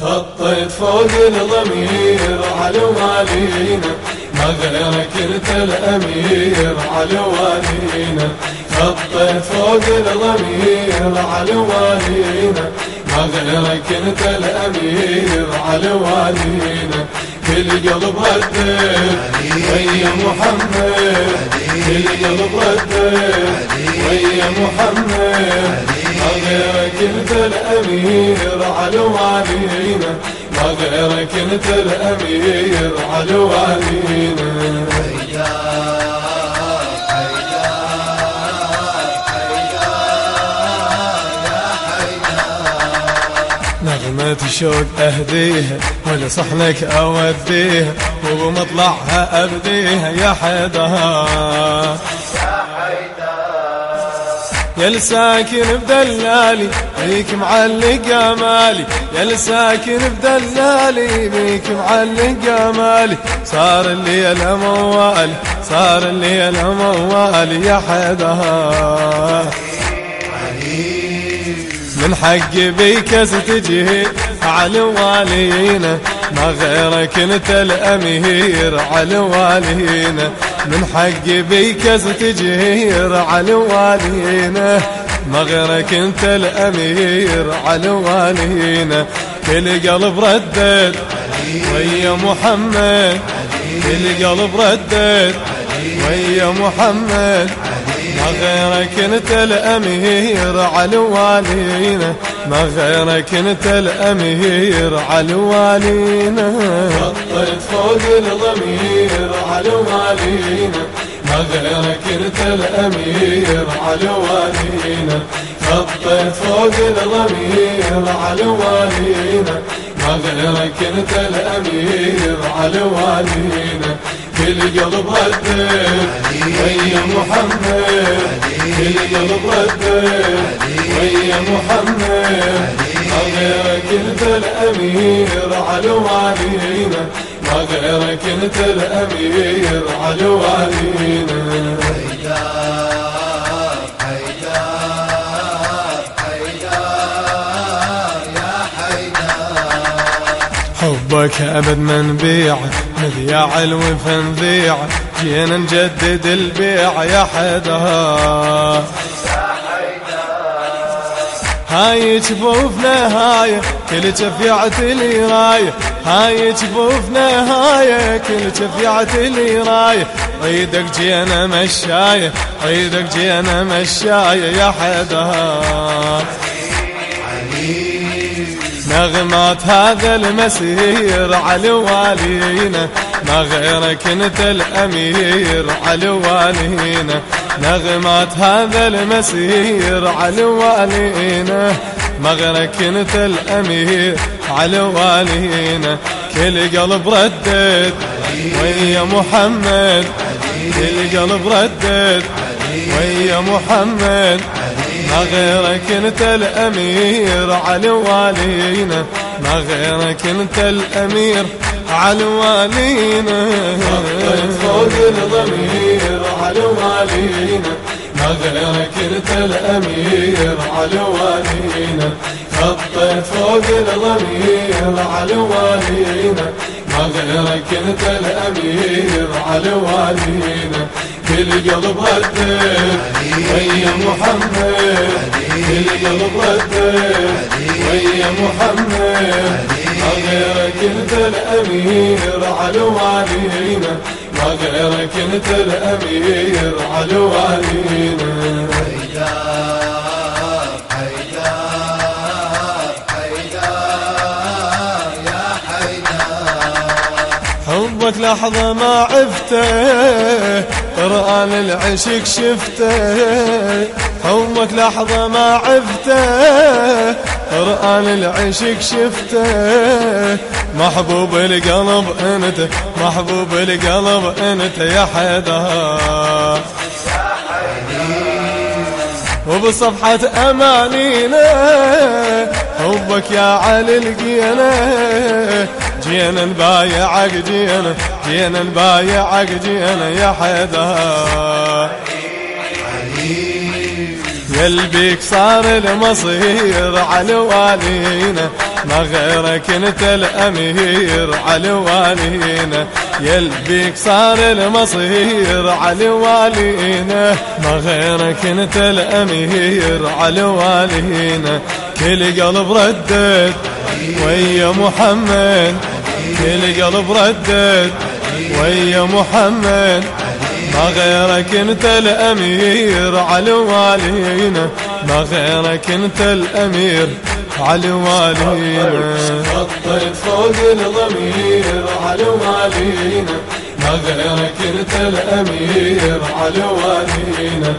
خطيت فوق الضمير على والينا ما غيرك انت الأمير على والينا. خطيت فوق الضمير على والينا ما غيرك انت الأمير على والينا. كل قلب ردد ويا محمد كل قلب ردد ويا محمد. غيرك انت الأمير على والينا ما غيرك انت الأمير على والينا نغمة شوق أهديها ولصحنك أوديها وبمطلعها أبديها يا حيدها. يا الساكن بدلالي بيك معلق امالي يا الساكن بدلالي بيك معلق امالي صار الليل موالي صار الليل موالي يا حدها من حق بيك تجي على والينا. ما غيرك انت الامير على والينا. من حق بيك تجير على والينا. ما غيرك انت الامير على والينا. كل قلب ردد ويا محمد. كل قلب ردد ويا محمد. ما غيرك انت الامير على والينا ما غيرك انت الامير على والينا خطيت فوق الضمير على والينا ما غيرك انت الامير على والينا خطيت فوق الضمير على والينا ما غيرك انت الامير على والينا كل قلب ردد ويا محمد. كل قلب ردد ويا محمد. غيرك انت الأمير على والينا ما غيرك انت الأمير على والينا حبك أبد ما نبيع مذياع الوفا نذيع جينا نجدد البيع يا حدها هاي جفوفنا هاي كل شفيعة لي راية هاي جفوفنا هاي كل شفيعة لي راية عيدك جينا مشاية عيدك جينا مشاية يا حدها نغمات هذا المسير على والينا ما غيرك انت الامير على والينا. نغمات هذا المسير على والينا ما غيرك انت الامير على والينا. كل قلب ردد ويا محمد كل قلب ردد ويا محمد. ما غيرك انت الامير على والينا ما غيرك انت الامير على والينا فوق الضمير على والينا ما غيرك انت الامير على والينا خطيت فوق الضمير على والينا ما غيرك انت الامير على والينا كل قلب ردد ويا محمد كل قلب ردد ويا محمد غيرك انت الأمير على والينا ما غيرك انت الأمير على والينا حبك لحظة ما عفته. قرآن العشق شفته. حبك لحظة ما عفته. قرآن العشق شفته. محبوب القلب انت محبوب القلب انت يا حيدر. وبصفحة أمانينا حبك يا علي لقينا جينا نبايعك جينا جينا نبايعك جينا يا حيدر. يلبيك صار المصير على والينا ما غيرك انت الامير على والينا. يلبيك صار المصير على والينا ما غيرك انت الامير على والينا. كل قلب ردد ويا محمد كل قلب ردد ويا محمد. ما غيرك انت الامير على والينا ما غيرك انت الامير على والينا خطيت فوق الضمير على والينا ما غيرك انت الامير على والينا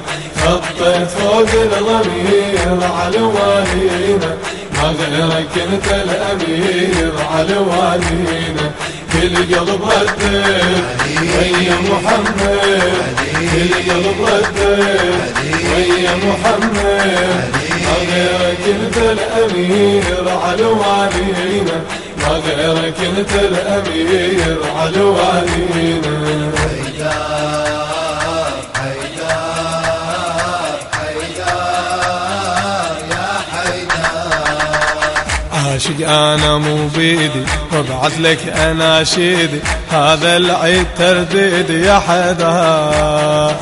خطيت فوق الضمير على والينا غيرك انت الامير على والينا كل قلب ردد ويا محمد كل قلب ردد ويا محمد غيرك انت الامير على والينا غيرك انت الامير على والينا عاشق أنا مو بيدي وابعث لك اناشيدي هذا العيد ترديد يا حدا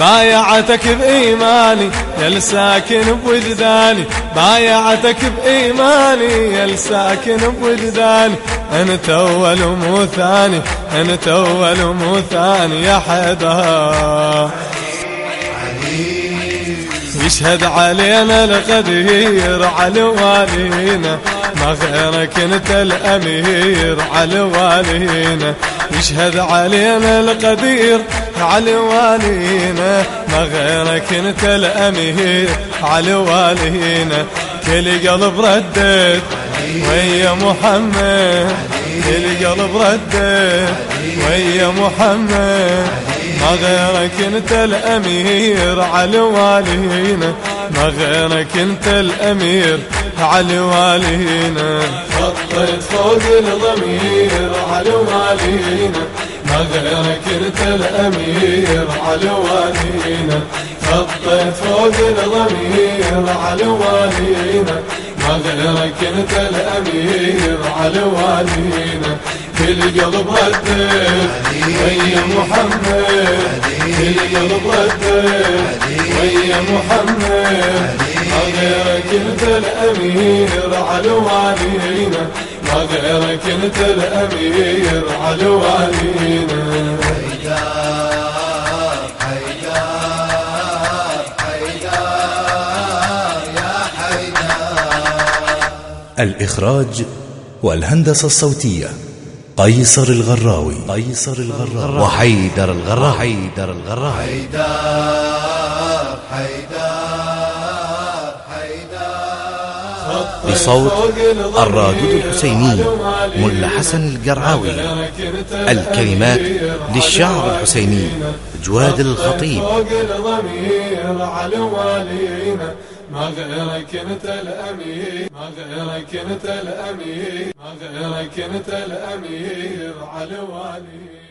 بايعتك بإيماني يا الساكن بوجداني. بايعتك بإيماني يا الساكن بوجداني. أنت أول ومو ثاني أنت أول ومو ثاني يا حدا يشهد علينا القدير على والينا ما غيرك انت الامير على والينا. يشهد علينا القدير على والينا ما غيرك انت الامير على والينا. كل قلب ردد ويا محمد كل قلب ردد ويا محمد. ما غيرك انت الامير على والينا. ما غيرك انت الامير على والينا. خطيت فوق الضمير على والينا. ما غيرك انت الامير على والينا. خطيت فوق الضمير على والينا. ما غيرك انت الامير على والينا. كل قلب ردد ويا محمد. كل ردد ويا محمد غيرك انت الامير على والينا ما غيرك انت الامير على والينا الإخراج والهندسة الصوتية. قيصر الغراوي. قيصر الغراوي. وحيدر الغراوي. حيدر الغراوي بصوت الرادود الحسيني ملا حسن القرعاوي الكلمات للشاعر الحسيني جواد الخطيب. فوق الضمير على والينا ما غيرك انت الامير ما غيرك انت الامير ما غيرك انت الامير على والينا